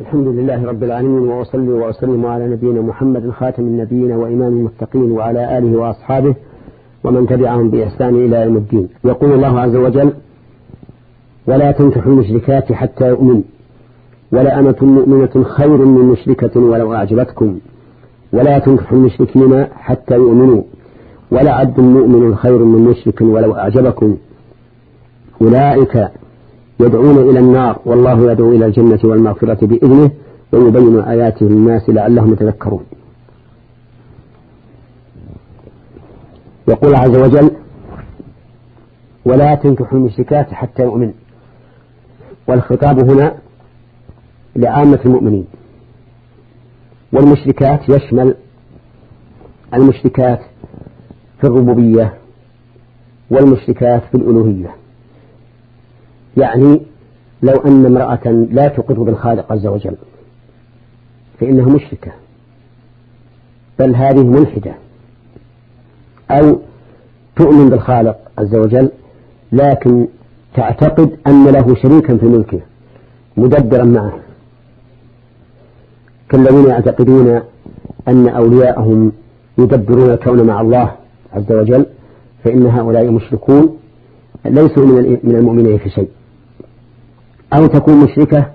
الحمد لله رب العالمين وأصلي وأسلم على نبينا محمد خاتم النبيين وإمام المتقين وعلى آله وأصحابه ومن تبعهم بإحسان إلى يوم الدين. يقول الله عز وجل ولا تنكحوا المشركات حتى يؤمن ولا أمة مؤمنة خير من مشركة ولو أعجبتكم ولا تنكحوا المشركين حتى يؤمنوا ولا عبد مؤمن خير من مشرك ولو أعجبكم أولئك يدعون إلى النار والله يدعو إلى الجنة والمغفرة بإذنه ويبين آياته للناس لعلهم يتذكرون. يقول عز وجل ولا تنكحوا المشركات حتى يؤمن. والخطاب هنا لعامة المؤمنين. والمشركات يشمل المشركات في الربوبية والمشركات في الألوهية. يعني لو أن امرأة لا تقر بالخالق عز وجل فإنها مشركة بل هذه ملحدة. أو تؤمن بالخالق عز وجل لكن تعتقد أن له شريكا في ملكه مدبرا معه. كالذين يعتقدون أن أولياءهم يدبرون الكون مع الله عز وجل فإن هؤلاء مشركون ليسوا من المؤمنين في شيء. أو تكون مشركة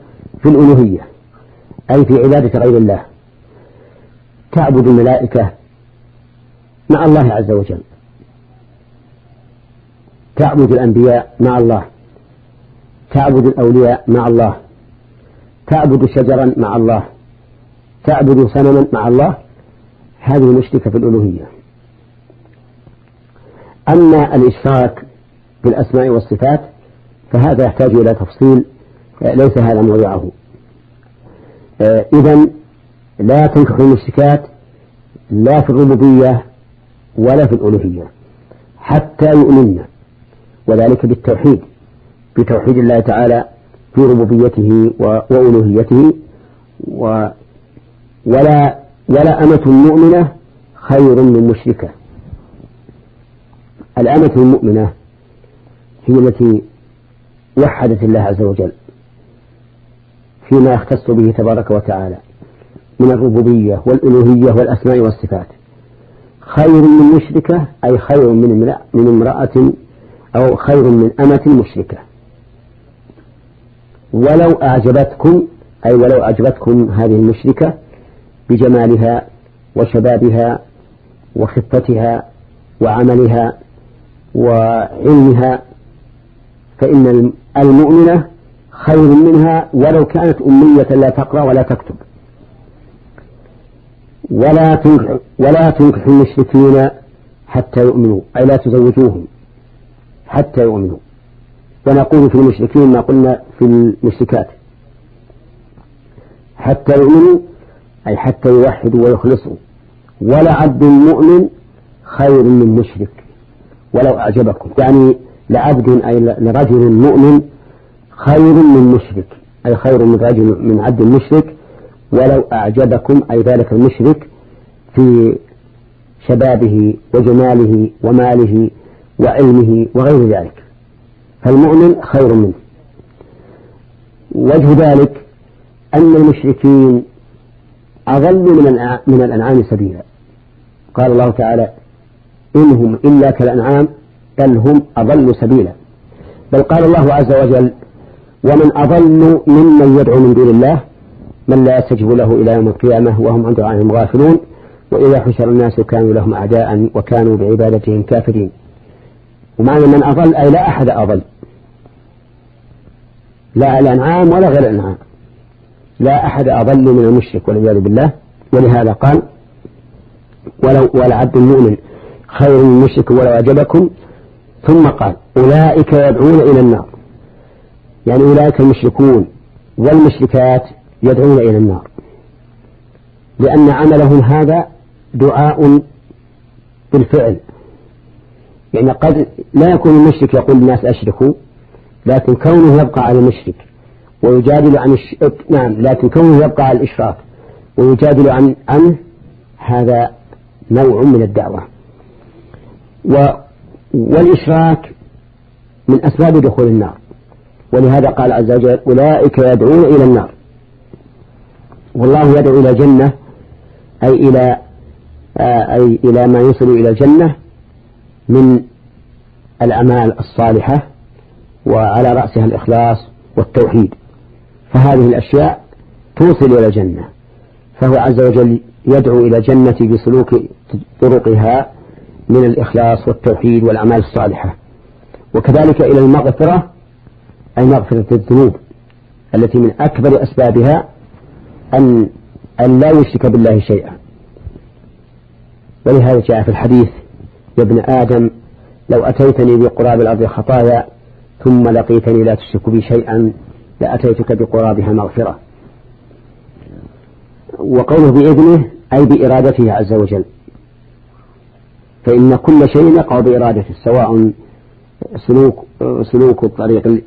في الألوهية أي في عبادة غير الله. تعبد الملائكة مع الله عز وجل. تعبد الأنبياء مع الله. تعبد الأولياء مع الله. تعبد شجرا مع الله. تعبد صنما مع الله. هذه مشركة في الألوهية. أما الإشراك بالأسماء والصفات فهذا يحتاج إلى تفصيل ليس هذا موضعه. آه، إذا لا تنكح المشركات لا في الربوبية ولا في الألوهية حتى يؤمنن وذلك بالتوحيد بتوحيد الله تعالى في ربوبيته وألوهيته و ولا ولا أمة مؤمنة خير من مشركة. الأمة المؤمنة هي التي وحدت الله عز وجل. فيما يختص به تبارك وتعالى من الربوبية والألوهية والأسماء والصفات. خير من مشركة أي خير من من امرأة أو خير من أمة مشركة. ولو أعجبتكم أي ولو أعجبتكم هذه المشركة بجمالها وشبابها وخفتها وعملها وعلمها فإن المؤمنة خير منها ولو كانت أمية لا تقرأ ولا تكتب. ولا تنكح ولا تنكح المشركين حتى يؤمنوا أي لا تزوجوهم حتى يؤمنوا. ونقول في المشركين ما قلنا في المشركات. حتى يؤمنوا أي حتى يوحدوا ويخلصوا. ولا عبد مؤمن خير من مشرك ولو أعجبكم. يعني لعبد أي لرجل مؤمن خير من مشرك أي خير من رجل من عبد مشرك ولو أعجبكم أي ذلك المشرك في شبابه وجماله وماله وعلمه وغير ذلك. فالمؤمن خير منه. وجه ذلك أن المشركين أضل من الأنعام سبيلا. قال الله تعالى إنهم إلا كالأنعام بل هم أضل سبيلا. بل قال الله عز وجل ومن أضل ممن يدعو من دون الله من لا يستجب له إلى يوم القيامة وهم عن دعائهم غافلون وإذا حشر الناس كانوا لهم أعداء وكانوا بعبادتهم كافرين. ومعنى من أضل أي لا أحد أضل. لا الأنعام ولا غير الأنعام. لا أحد أضل من المشرك والعياذ بالله. ولهذا قال ولو والعبد المؤمن خير من المشرك ولو أعجبكم ثم قال أولئك يدعون إلى النار. يعني أولئك المشركون والمشركات يدعون إلى النار. لأن عملهم هذا دعاء بالفعل. يعني قد لا يكون المشرك يقول الناس أشركوا لكن كونه يبقى على المشرك ويجادل عن الش... نعم لكن كونه يبقى على الإشراك ويجادل عن عنه هذا نوع من الدعوة. و... والإشراك من أسباب دخول النار. ولهذا قال عز وجل أولئك يدعون إلى النار. والله يدعو إلى الجنة أي إلى آه، أي إلى ما يصل إلى الجنة من الأعمال الصالحة وعلى رأسها الإخلاص والتوحيد. فهذه الأشياء توصل إلى الجنة. فهو عز وجل يدعو إلى الجنة بسلوك طرقها من الإخلاص والتوحيد والأعمال الصالحة. وكذلك إلى المغفرة أي مغفرة الذنوب التي من أكبر أسبابها أن أن لا يشرك بالله شيئا. ولهذا جاء في الحديث يا ابن آدم لو أتيتني بقراب الأرض خطايا ثم لقيتني لا تشرك بي شيئا لأتيتك بقرابها مغفرة. وقوله بإذنه أي بإرادته عز وجل. فإن كل شيء يقع بإرادته سواء سلوك سلوك الطريق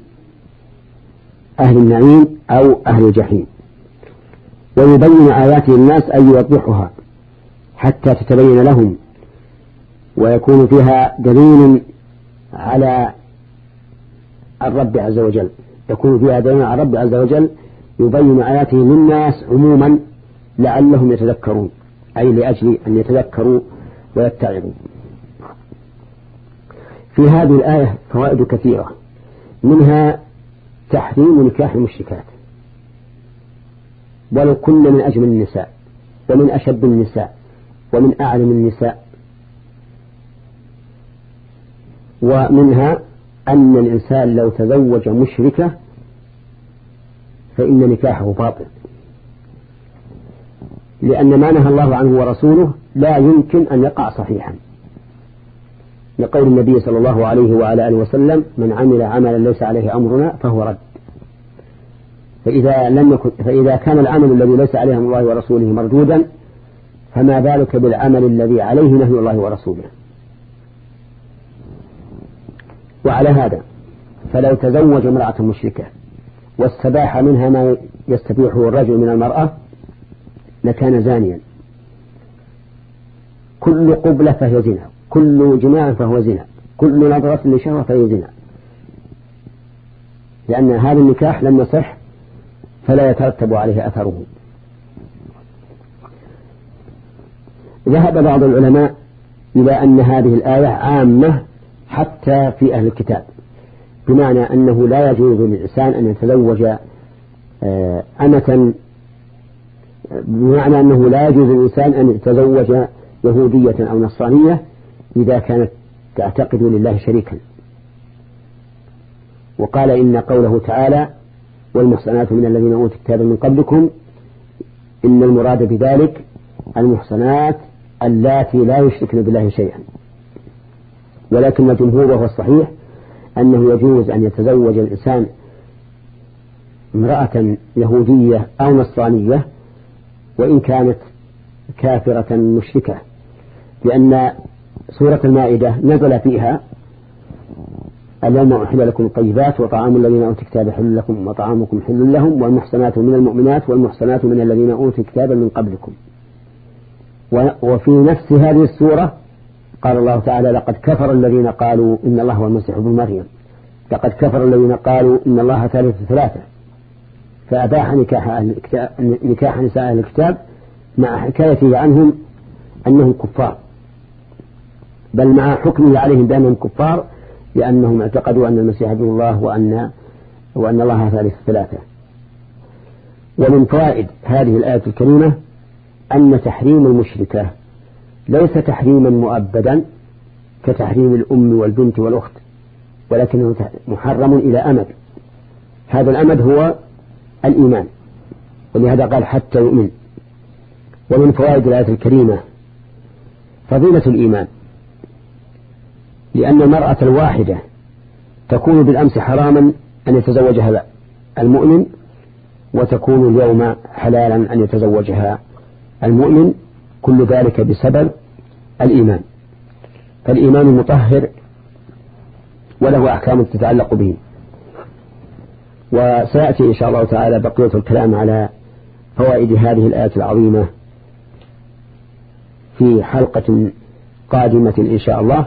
أهل النعيم أو أهل الجحيم. ويبين آياته الناس أي يوضحها حتى تتبين لهم ويكون فيها دليل على الرب عز وجل. يكون فيها دليل على الرب عز وجل يبين آياته للناس عموما لعلهم يتذكرون أي لأجل أن يتذكروا ويتعظوا. في هذه الآية فوائد كثيرة منها تحريم نكاح المشركات. ولو كن من أجمل النساء ومن أشد النساء ومن أعلم النساء. ومنها أن الإنسان لو تزوج مشركة فإن نكاحه باطل. لأن ما نهى الله عنه ورسوله لا يمكن أن يقع صحيحا. لقول النبي صلى الله عليه وعلى آله وسلم من عمل عملا ليس عليه أمرنا فهو رد. فإذا لم يكن فإذا كان العمل الذي ليس عليه أمر الله ورسوله مردودا فما بالك بالعمل الذي عليه نهي الله ورسوله؟ وعلى هذا فلو تزوج امرأة مشركة واستباح منها ما يستبيحه الرجل من المرأة لكان زانيا. كل قبلة فهي زنا. كل جماع فهو زنا كل نظرة لشهوة فهي زنا. لأن هذا النكاح لم يصح فلا يترتب عليه أثره. ذهب بعض العلماء إلى أن هذه الآية عامة حتى في أهل الكتاب بمعنى أنه لا يجوز للإنسان أن يتزوج آه، أمة بمعنى أنه لا يجوز للإنسان أن يتزوج يهودية أو نصرانية إذا كانت تعتقد لله شريكا. وقال إن قوله تعالى والمحصنات من الذين أوتوا الكتاب من قبلكم إن المراد بذلك المحصنات اللاتي لا يشركن بالله شيئا. ولكن الجمهور وهو الصحيح أنه يجوز أن يتزوج الإنسان امرأة يهودية أو نصرانية وإن كانت كافرة مشركة لأن سورة المائدة نزل فيها اليوم أحل لكم الطيبات وطعام الذين أوتوا الكتاب حل لكم وطعامكم حل لهم والمحسنات من المؤمنات والمحسنات من الذين أوتوا الكتاب من قبلكم. وفي نفس هذه السورة قال الله تعالى لقد كفر الذين قالوا إن الله هو المسيح ابن مريم. لقد كفر الذين قالوا إن الله ثالث ثلاثة. فأباح نكاح, أهل نكاح نساء أهل الكتاب مع حكايته عنهم أنهم كفار. بل مع حكمه عليهم بأنهم كفار لأنهم اعتقدوا أن المسيح ابن الله وأن وأن الله ثالث ثلاثة. ومن فوائد هذه الآية الكريمة أن تحريم المشركة ليس تحريما مؤبدا كتحريم الأم والبنت والأخت ولكنه محرم إلى أمد. هذا الأمد هو الإيمان ولهذا قال حتى يؤمن. ومن فوائد الآية الكريمة فضيلة الإيمان. لأن المرأة الواحدة تكون بالأمس حراما أن يتزوجها المؤمن وتكون اليوم حلالا أن يتزوجها المؤمن كل ذلك بسبب الإيمان. فالإيمان مطهر وله أحكام تتعلق به. وسيأتي إن شاء الله تعالى بقية الكلام على فوائد هذه الآية العظيمة في حلقة قادمة إن شاء الله.